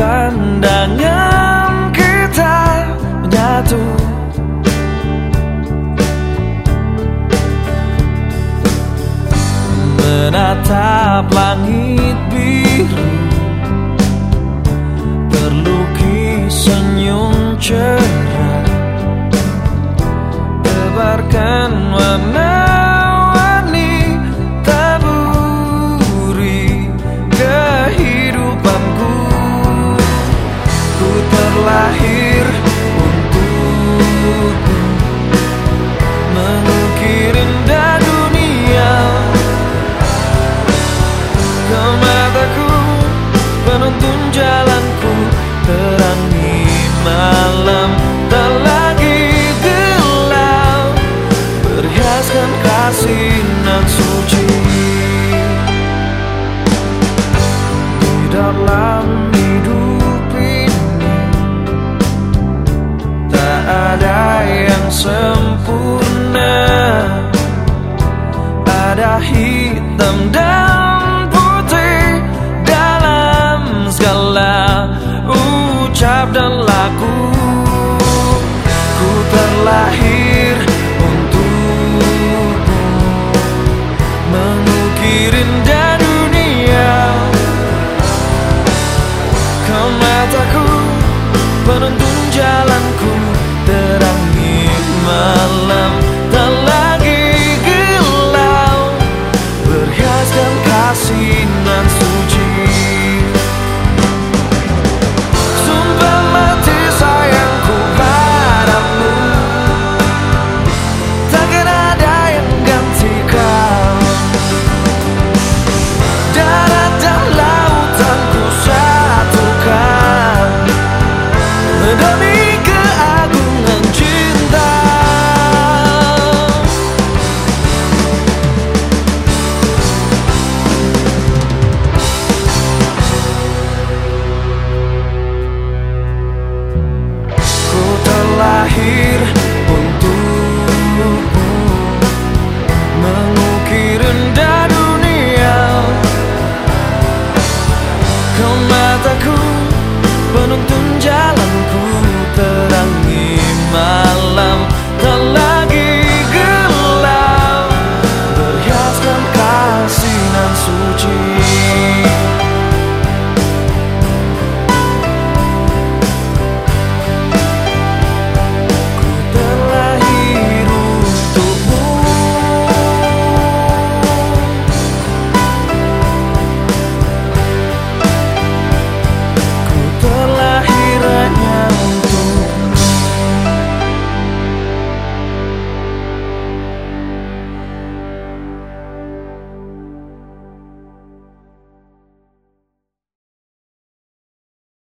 pandangan kita menyatu. Menatap langit terlahir untukmu Mengukir indah dunia. Ke mataku penuntun jalanku. Terangi malam tak lagi gelap. Berhiaskan kasih nan suci. Di dalam sempurna. Ada hitam dan putih Dalam segala ucap dan laku Ku terlahir また来